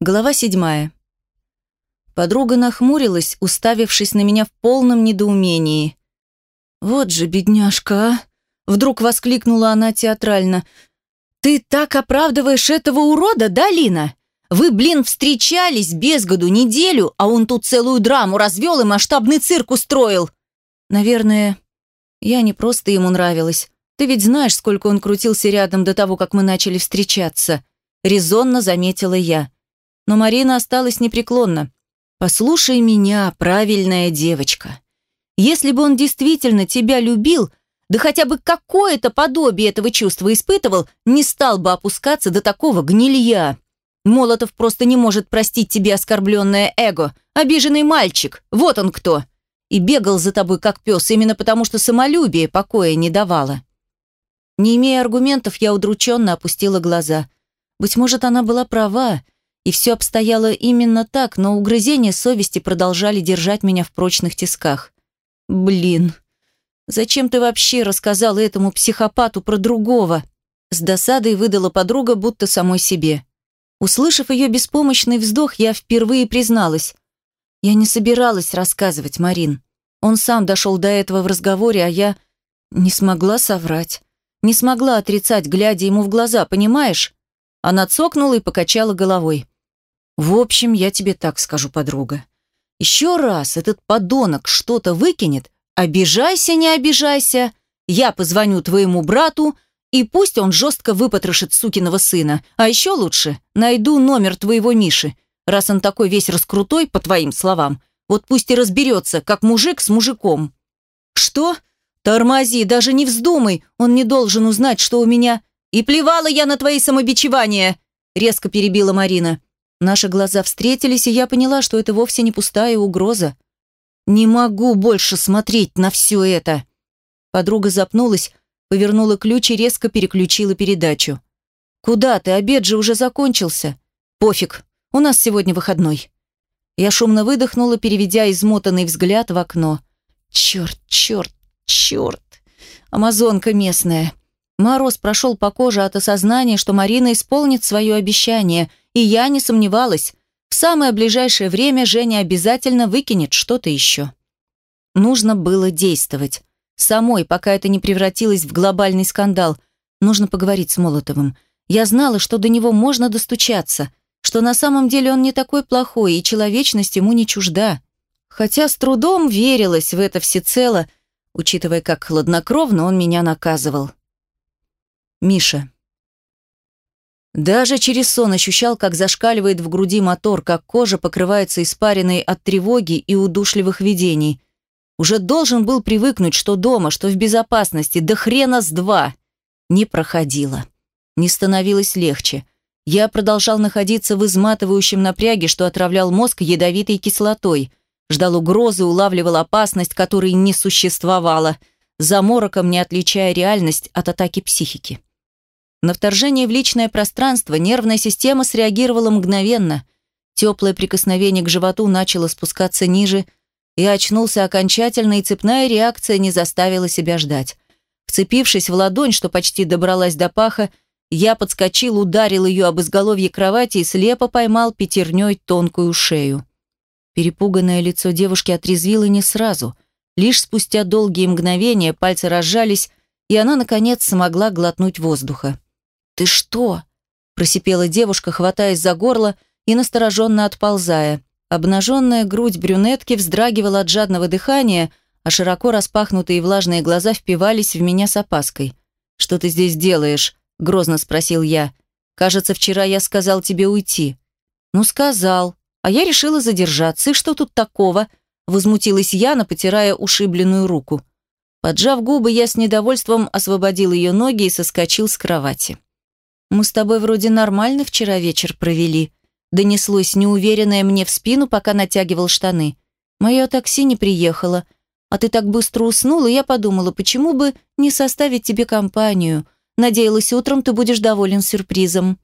Глава седьмая. Подруга нахмурилась, уставившись на меня в полном недоумении. «Вот же бедняжка, а!» Вдруг воскликнула она театрально. «Ты так оправдываешь этого урода, да, Лина? Вы, блин, встречались без году неделю, а он тут целую драму развел и масштабный цирк устроил!» «Наверное, я не просто ему нравилась. Ты ведь знаешь, сколько он крутился рядом до того, как мы начали встречаться», резонно заметила я. Но Марина осталась непреклонна. «Послушай меня, правильная девочка. Если бы он действительно тебя любил, да хотя бы какое-то подобие этого чувства испытывал, не стал бы опускаться до такого гнилья. Молотов просто не может простить тебе оскорбленное эго. Обиженный мальчик, вот он кто. И бегал за тобой как пес, именно потому что самолюбие покоя не давало». Не имея аргументов, я удрученно опустила глаза. Быть может, она была права, и все обстояло именно так, но угрызения совести продолжали держать меня в прочных тисках. «Блин, зачем ты вообще рассказала этому психопату про другого?» С досадой выдала подруга, будто самой себе. Услышав ее беспомощный вздох, я впервые призналась. Я не собиралась рассказывать, Марин. Он сам дошел до этого в разговоре, а я не смогла соврать. Не смогла отрицать, глядя ему в глаза, понимаешь? Она цокнула и покачала головой. В общем, я тебе так скажу, подруга. Еще раз этот подонок что-то выкинет, обижайся, не обижайся, я позвоню твоему брату, и пусть он жестко выпотрошит сукиного сына. А еще лучше, найду номер твоего Миши, раз он такой весь раскрутой, по твоим словам. Вот пусть и разберется, как мужик с мужиком. Что? Тормози, даже не вздумай, он не должен узнать, что у меня... И плевала я на твои самобичевания, резко перебила Марина. Наши глаза встретились, и я поняла, что это вовсе не пустая угроза. «Не могу больше смотреть на все это!» Подруга запнулась, повернула ключ и резко переключила передачу. «Куда ты? Обед же уже закончился!» «Пофиг, у нас сегодня выходной». Я шумно выдохнула, переведя измотанный взгляд в окно. «Черт, черт, черт! Амазонка местная!» Мороз прошел по коже от осознания, что Марина исполнит свое обещание, и я не сомневалась. В самое ближайшее время Женя обязательно выкинет что-то еще. Нужно было действовать. Самой, пока это не превратилось в глобальный скандал. Нужно поговорить с Молотовым. Я знала, что до него можно достучаться, что на самом деле он не такой плохой, и человечность ему не чужда. Хотя с трудом верилась в это всецело, учитывая, как хладнокровно он меня наказывал. Миша. Даже через сон ощущал, как зашкаливает в груди мотор, как кожа покрывается испариной от тревоги и удушливых видений. Уже должен был привыкнуть, что дома, что в безопасности, да хрена с два. Не проходило. Не становилось легче. Я продолжал находиться в изматывающем напряге, что отравлял мозг ядовитой кислотой. Ждал угрозы, улавливал опасность, которой не существовало, за мороком не отличая реальность от атаки психики. На вторжение в личное пространство нервная система среагировала мгновенно. Теплое прикосновение к животу начало спускаться ниже. Я очнулся окончательно, и цепная реакция не заставила себя ждать. Вцепившись в ладонь, что почти добралась до паха, я подскочил, ударил ее об изголовье кровати и слепо поймал пятерней тонкую шею. Перепуганное лицо девушки отрезвило не сразу. Лишь спустя долгие мгновения пальцы разжались, и она, наконец, смогла глотнуть воздуха. «Ты что?» – просипела девушка, хватаясь за горло и настороженно отползая. Обнаженная грудь брюнетки вздрагивала от жадного дыхания, а широко распахнутые влажные глаза впивались в меня с опаской. «Что ты здесь делаешь?» – грозно спросил я. «Кажется, вчера я сказал тебе уйти». «Ну, сказал. А я решила задержаться. И что тут такого?» – возмутилась Яна, потирая ушибленную руку. Поджав губы, я с недовольством освободил ее ноги и соскочил с кровати. «Мы с тобой вроде нормально вчера вечер провели», донеслось неуверенное мне в спину, пока натягивал штаны. «Мое такси не приехало, а ты так быстро уснул, и я подумала, почему бы не составить тебе компанию. Надеялась, утром ты будешь доволен сюрпризом».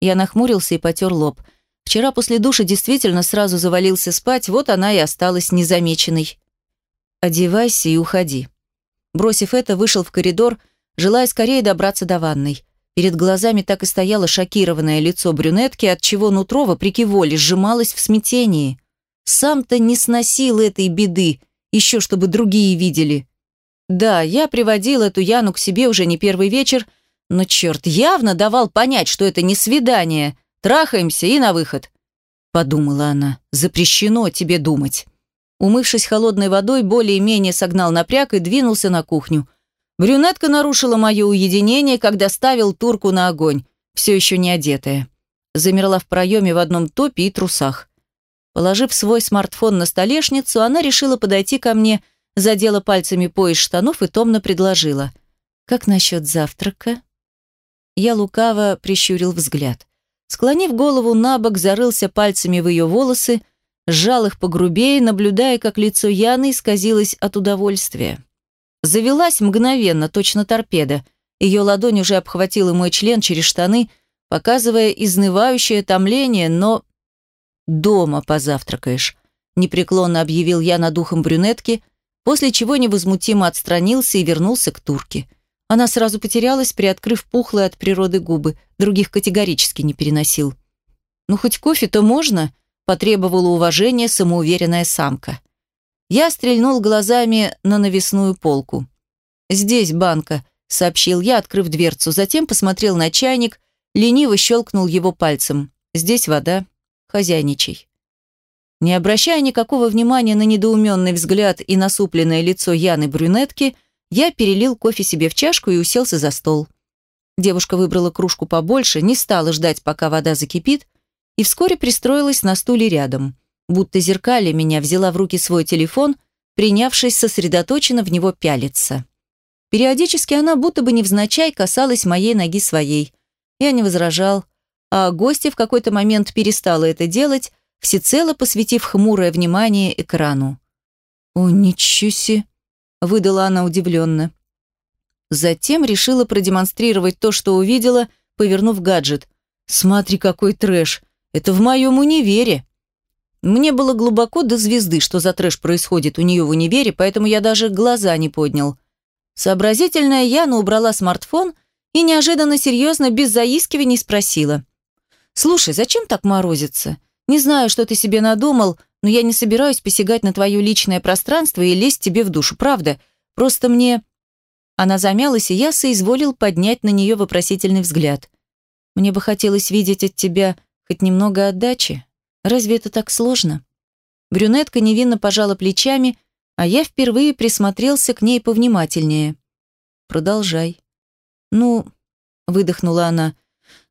Я нахмурился и потер лоб. Вчера после душа действительно сразу завалился спать, вот она и осталась незамеченной. «Одевайся и уходи». Бросив это, вышел в коридор, желая скорее добраться до ванной. Перед глазами так и стояло шокированное лицо брюнетки, от чего нутро, вопреки воле, сжималось в смятении. Сам-то не сносил этой беды, еще чтобы другие видели. Да, я приводил эту Яну к себе уже не первый вечер, но черт, явно давал понять, что это не свидание. Трахаемся и на выход. Подумала она, запрещено тебе думать. Умывшись холодной водой, более-менее согнал напряг и двинулся на кухню. Брюнетка нарушила мое уединение, когда ставил турку на огонь, все еще не одетая. Замерла в проеме в одном топе и трусах. Положив свой смартфон на столешницу, она решила подойти ко мне, задела пальцами пояс штанов и томно предложила. «Как насчет завтрака?» Я лукаво прищурил взгляд. Склонив голову на бок, зарылся пальцами в ее волосы, сжал их погрубее, наблюдая, как лицо Яны исказилось от удовольствия. Завелась мгновенно, точно торпеда. Ее ладонь уже обхватила мой член через штаны, показывая изнывающее томление, но дома позавтракаешь», непреклонно объявил я над ухом брюнетки, после чего невозмутимо отстранился и вернулся к турке. Она сразу потерялась, приоткрыв пухлые от природы губы, других категорически не переносил. «Ну, хоть кофе-то можно?» – потребовала уважения самоуверенная самка. Я стрельнул глазами на навесную полку. «Здесь банка», – сообщил я, открыв дверцу, затем посмотрел на чайник, лениво щелкнул его пальцем. «Здесь вода. Хозяйничай». Не обращая никакого внимания на недоуменный взгляд и насупленное лицо Яны брюнетки, я перелил кофе себе в чашку и уселся за стол. Девушка выбрала кружку побольше, не стала ждать, пока вода закипит, и вскоре пристроилась на стуле рядом. Будто зеркали меня взяла в руки свой телефон, принявшись сосредоточенно в него пялиться. Периодически она будто бы невзначай касалась моей ноги своей. Я не возражал, а гостья в какой-то момент перестала это делать, всецело посвятив хмурое внимание экрану. «О, ничего себе!» – выдала она удивленно. Затем решила продемонстрировать то, что увидела, повернув гаджет. «Смотри, какой трэш! Это в моем универе!» Мне было глубоко до звезды, что за трэш происходит у нее в универе, поэтому я даже глаза не поднял. Сообразительная Яна убрала смартфон и неожиданно серьезно, без заискиваний спросила. «Слушай, зачем так морозиться? Не знаю, что ты себе надумал, но я не собираюсь посягать на твое личное пространство и лезть тебе в душу, правда? Просто мне...» Она замялась, и я соизволил поднять на нее вопросительный взгляд. «Мне бы хотелось видеть от тебя хоть немного отдачи. Разве это так сложно?» Брюнетка невинно пожала плечами, а я впервые присмотрелся к ней повнимательнее. «Продолжай». «Ну...» — выдохнула она.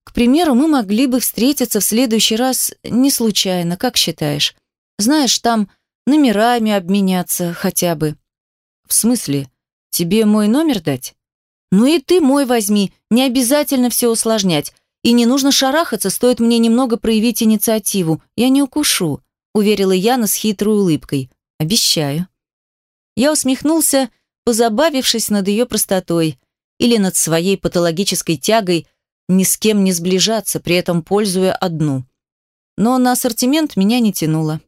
К примеру, мы могли бы встретиться в следующий раз не случайно, как считаешь? Знаешь, там номерами обменяться хотя бы. В смысле? Тебе мой номер дать? Ну и ты мой возьми, не обязательно все усложнять. И не нужно шарахаться, стоит мне немного проявить инициативу. Я не укушу, уверила Яна с хитрой улыбкой. Обещаю. Я усмехнулся, позабавившись над ее простотой или над своей патологической тягой ни с кем не сближаться, при этом пользуя одну. Но на ассортимент меня не тянуло.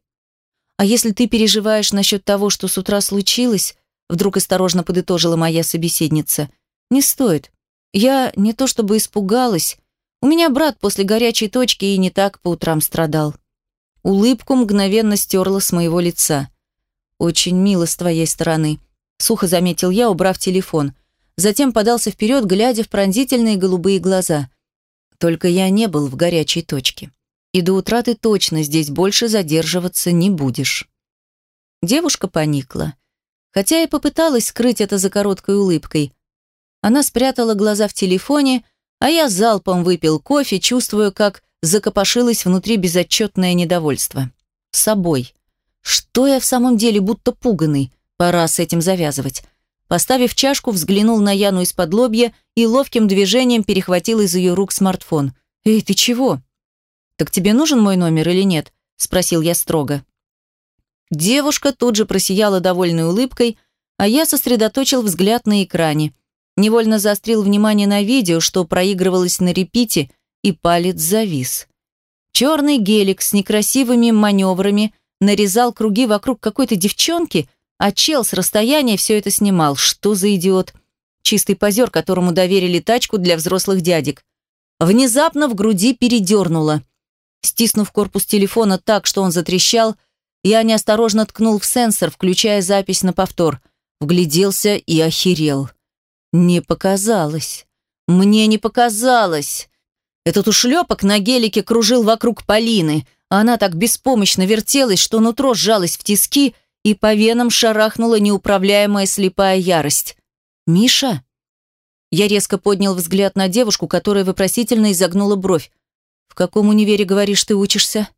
А если ты переживаешь насчет того, что с утра случилось, вдруг осторожно подытожила моя собеседница, не стоит. Я не то чтобы испугалась, у меня брат после горячей точки и не так по утрам страдал. Улыбку мгновенно стерла с моего лица. «Очень мило с твоей стороны», — сухо заметил я, убрав телефон затем подался вперед, глядя в пронзительные голубые глаза. Только я не был в горячей точке. И до утра ты точно здесь больше задерживаться не будешь. Девушка поникла. Хотя и попыталась скрыть это за короткой улыбкой. Она спрятала глаза в телефоне, а я залпом выпил кофе, чувствуя, как закопошилось внутри безотчетное недовольство. С собой. Что я в самом деле будто пуганый? Пора с этим завязывать. Поставив чашку, взглянул на Яну из-под лобья и ловким движением перехватил из ее рук смартфон. «Эй, ты чего?» «Так тебе нужен мой номер или нет?» – спросил я строго. Девушка тут же просияла довольной улыбкой, а я сосредоточил взгляд на экране. Невольно заострил внимание на видео, что проигрывалось на репите, и палец завис. Черный гелик с некрасивыми маневрами нарезал круги вокруг какой-то девчонки – а чел с расстояния все это снимал. Что за идиот? Чистый позер, которому доверили тачку для взрослых дядек. Внезапно в груди передернуло. Стиснув корпус телефона так, что он затрещал, я неосторожно ткнул в сенсор, включая запись на повтор. Вгляделся и охерел. Не показалось. Мне не показалось. Этот ушлепок на гелике кружил вокруг Полины, а она так беспомощно вертелась, что нутро сжалось в тиски, и по венам шарахнула неуправляемая слепая ярость. «Миша?» Я резко поднял взгляд на девушку, которая вопросительно изогнула бровь. «В каком универе, говоришь, ты учишься?»